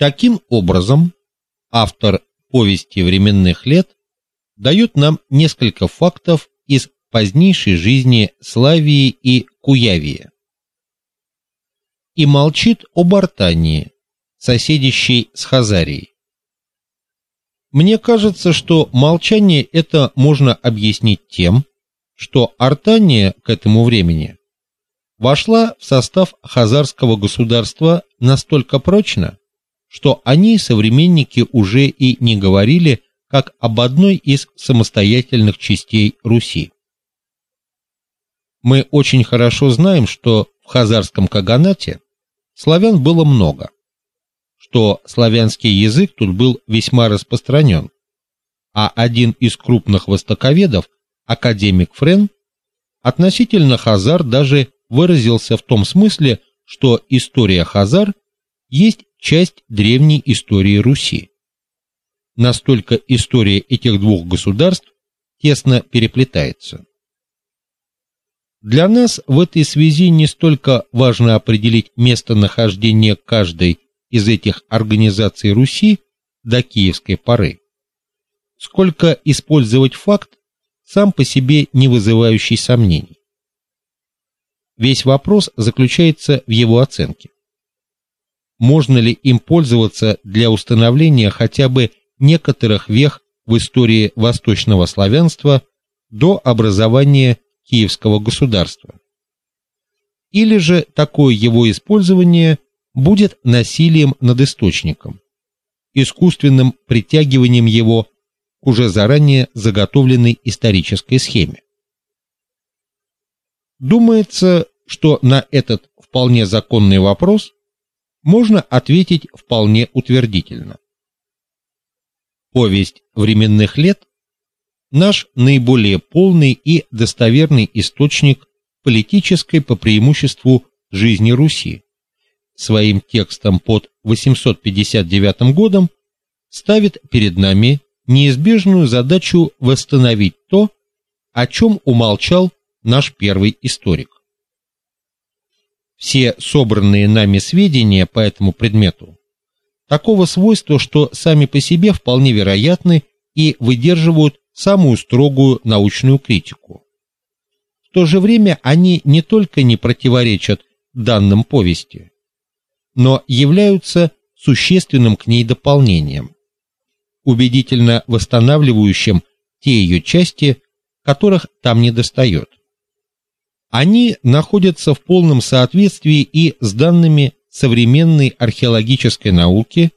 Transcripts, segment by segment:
Таким образом, автор Повести временных лет дает нам несколько фактов из позднейшей жизни Славии и Куявии. И молчит об Артании, соседящей с Хазарией. Мне кажется, что молчание это можно объяснить тем, что Артания к этому времени вошла в состав хазарского государства настолько прочно, что они современники уже и не говорили как об одной из самостоятельных частей Руси. Мы очень хорошо знаем, что в хазарском каганате славян было много, что славянский язык тут был весьма распространен, а один из крупных востоковедов, академик Френ, относительно хазар даже выразился в том смысле, что история хазар есть часть древней истории Руси. Настолько история этих двух государств тесно переплетается. Для нас в этой связи не столько важно определить местонахождение каждой из этих организаций Руси до киевской поры, сколько использовать факт, сам по себе не вызывающий сомнений. Весь вопрос заключается в его оценке. Можно ли им пользоваться для установления хотя бы некоторых вех в истории восточного славянства до образования киевского государства. Или же такое его использование будет насилием над источником, искусственным притягиванием его к уже заранее заготовленной исторической схеме. Думается, что на этот вполне законный вопрос можно ответить вполне утвердительно. Повесть временных лет наш наиболее полный и достоверный источник политической по преимуществу жизни Руси. Своим текстом под 859 годом ставит перед нами неизбежную задачу восстановить то, о чем умолчал наш первый историк. Все собранные нами сведения по этому предмету такого свойства, что сами по себе вполне вероятны и выдерживают самую строгую научную критику. В то же время они не только не противоречат данным повести, но являются существенным к ней дополнением, убедительно восстанавливающим те ее части, которых там недостает. Они находятся в полном соответствии и с данными современной археологической науки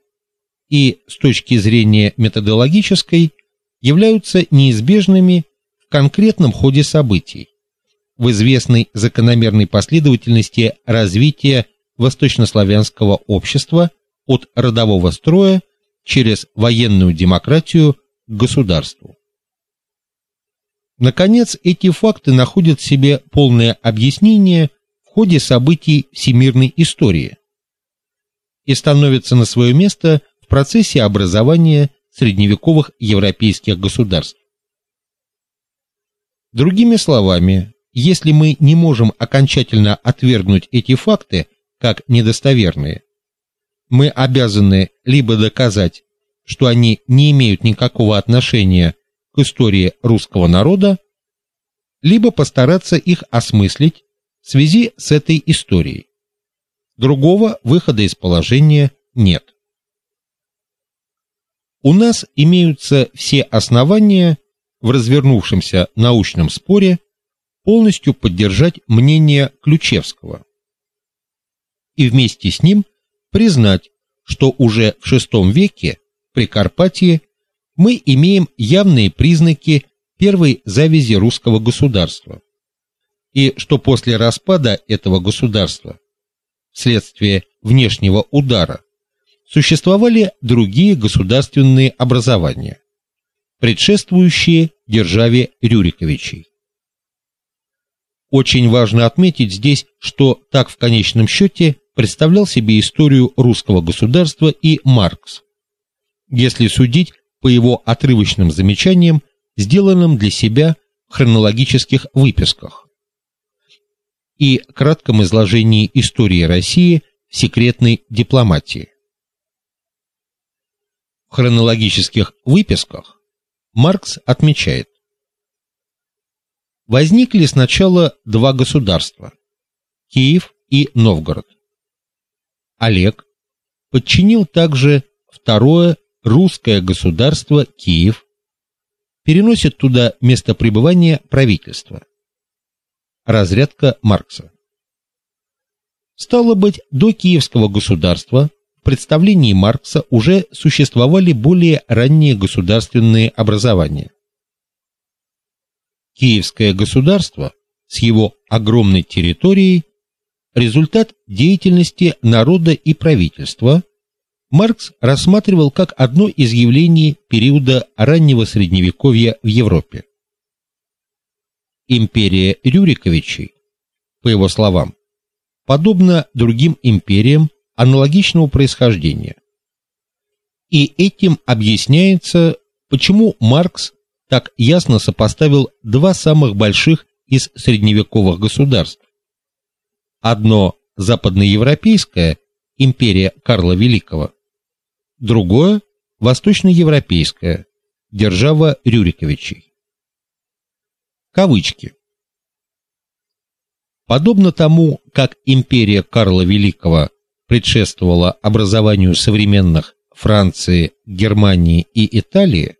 и с точки зрения методологической являются неизбежными в конкретном ходе событий, в известной закономерной последовательности развития восточнославянского общества от родового строя через военную демократию к государству. Наконец, эти факты находят себе полное объяснение в ходе событий всемирной истории и становятся на свое место в процессе образования средневековых европейских государств. Другими словами, если мы не можем окончательно отвергнуть эти факты как недостоверные, мы обязаны либо доказать, что они не имеют никакого отношения к истории русского народа, либо постараться их осмыслить в связи с этой историей. Другого выхода из положения нет. У нас имеются все основания в развернувшемся научном споре полностью поддержать мнение Ключевского и вместе с ним признать, что уже в VI веке при Карпатии мы имеем явные признаки первой завязи русского государства, и что после распада этого государства вследствие внешнего удара существовали другие государственные образования, предшествующие державе Рюриковичей. Очень важно отметить здесь, что так в конечном счете представлял себе историю русского государства и Маркс, если судить по его отрывочным замечаниям, сделанным для себя в хронологических выписках и кратком изложении истории России в секретной дипломатии. хронологических выписках Маркс отмечает: Возникли сначала два государства Киев и Новгород. Олег подчинил также второе русское государство Киев, переносит туда место пребывания правительства. Разрядка Маркса. Стало быть, до Киевского государства в представлении Маркса уже существовали более ранние государственные образования. Киевское государство с его огромной территорией результат деятельности народа и правительства, Маркс рассматривал как одно из явлений периода раннего средневековья в Европе. Империя Рюриковичей, по его словам, подобна другим империям аналогичного происхождения. И этим объясняется, почему Маркс так ясно сопоставил два самых больших из средневековых государств. Одно западноевропейское империя Карла Великого, другое восточноевропейское держава Рюриковичей. Кавычки. Подобно тому, как империя Карла Великого предшествовала образованию современных Франции, Германии и Италии,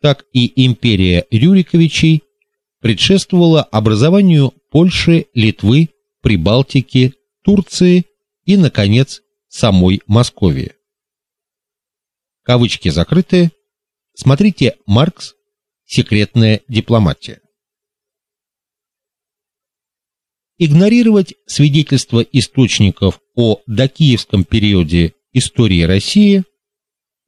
так и империя Рюриковичей предшествовала образованию Польши, Литвы, Прибалтики, Турции и наконец самой Московии. Кавычки закрыты. Смотрите Маркс. Секретная дипломатия. Игнорировать свидетельства источников о докиевском периоде истории России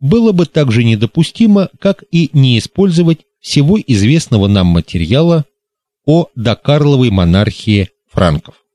было бы так же недопустимо, как и не использовать всего известного нам материала о докарловой монархии франков.